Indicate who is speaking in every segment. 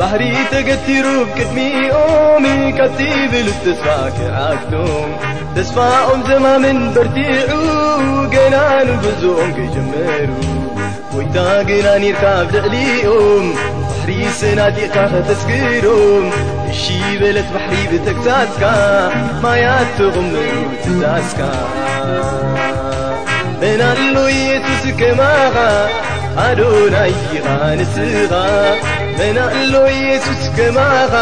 Speaker 1: ባህሪ ተገቲሩ ቅድሚኦም ከቲብል ተስፋ ክዓግቶም ተስፋኦም ዘማምን በርቲዑ ገና ንብዝኦም ከይጀመሩ ጎይታ ግና ኒርካ ኣብ ልዕሊኦም ባሕሪ ስናጢቕካ ከተስግሮም እሺ በለት ባሕሪ ብተግሳጽካ ማያት ተغምሩ ትዛዝካ መናሎ ኢየሱስ ከማኻ ኣዶናይ ኢኻ ንስኻ መናሎ ኢየሱስ ከማኻ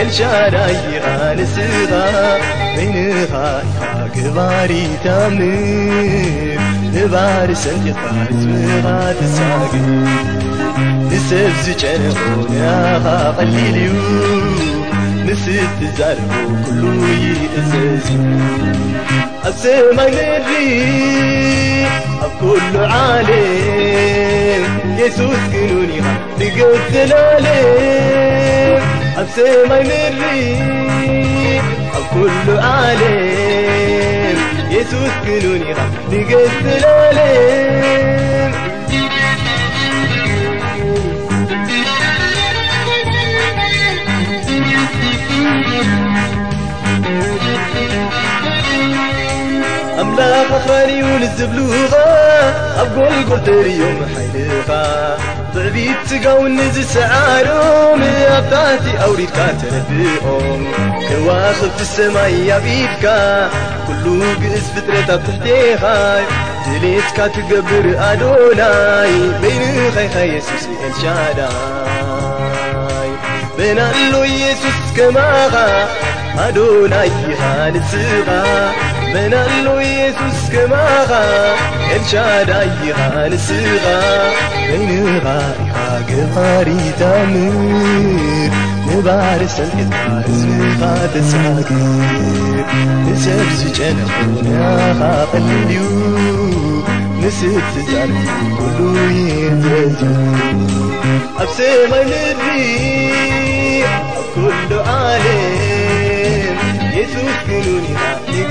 Speaker 1: ኤልሻዳይ ኢኻ ንስኻ በይንኻ ኢኻ ንባር ሰንቲኻ ህዝብኻ ትሳግር ንሰብ ዝጨነቆ ቀሊል እዩ ንስትዛረቦ ኩሉ ይእዘዝ ኣብ ሰማይ ምድሪ ኣብ ኩሉ ዓለም የሱስ ግኑን ኢኻ ንገብ ዘላለም ኣብ ሰማይ ምድሪ ኣብ ኩሉ ዓለም የሱስ ግኑን ኢኻ ንገብ ዘላለም أملاك خاني ونزبلوغا أبقول قلتر يوم حيلقا ضعبيت تقاو نزي سعارهم. أبتاتي أوريد كاتر بيهم. كواخب في السماء يا بيدكا كلو فترة فترتك تحتيخاي دليتكا قبر أدوناي. بين خيخا يسوس الشادا بين اللو يسوس كماغا. أدوناي هانسغا من اللو يسوس كماغا الشادايها سغا بين غايها قباري تامر نبار سلقتها اسمها تساقر نسب زجنبونا خاقليو نسب تزاري كلو يتزيو أبسي غنري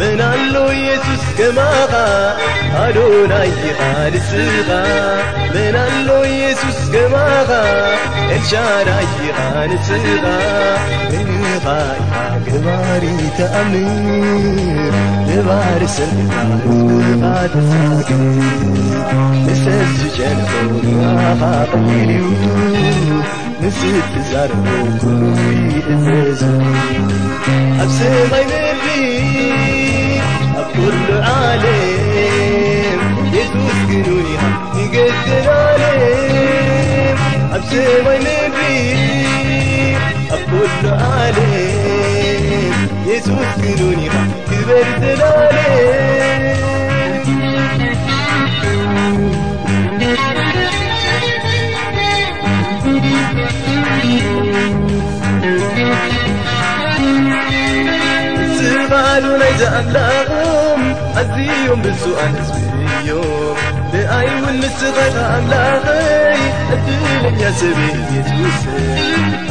Speaker 1: መናሎ የሱስ ገማኻ? ኣዶናይ ይኻንስኻ መናሎ የሱስ ገማኻ? ኤልሻዳይ ይኻንስኻ እንኻ ኢኻ ግባሪ ተኣምር ንባር ሰብካ ህዝብኻ ተሳግ ንሰብ ዝጨንፎ ንባኻ ቐሊልዩ ንስትዛርቦ ኩሉ ይእዘዙ ኣብ ሰማይ መሪ ኩሉ ዓለም የሱስ ግኑን ኢኻ ንገዝ ዘላለም ኣብ ሰማይ ምድሪ ኣብ ኩሉ ዓለም የሱስ ግኑን ኢኻ ክበር ዘላለም ዝባሉ ናይ ዘኣምላኾም ኣዝዮም ብፁዓን ህዝቢ እዮም ንኣይ እውን ምስኻታ ኣምላኸይ ዕድለኛ ሰበይ የሱስ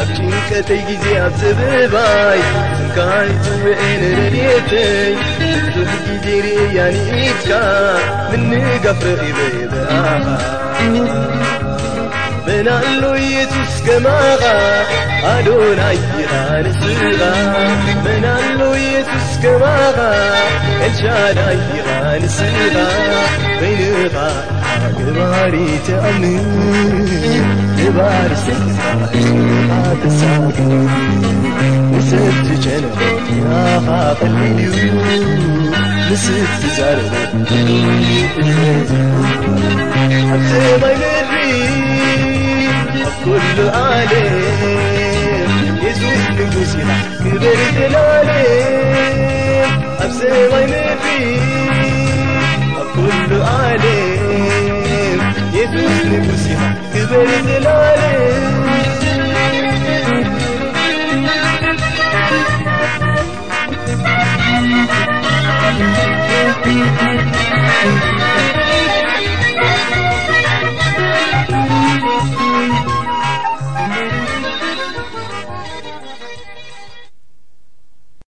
Speaker 1: ኣብ ጭንቀተይ ጊዜ ኣብ ስብባይ ስንካይ ጽውዐን ረድተይ ብዙሕ ጊዜ ርእያኒኢትካ ምንጋፍ ረኢበየበኣኻ መናኣሎ የሱስ ከማኻ ኣዶናይ ኢኻ ንስኻ መናሎ غانسغا منالو يسوس كماغا الشاداي غانسغا بينغا كباري تأمن كبار سنغا تساقا وست جنة يا خاف اليو نسيت زارنا حتى ما يمري كل sila kibir jalale ab se me bhi kul aale yesus ne musila kibir.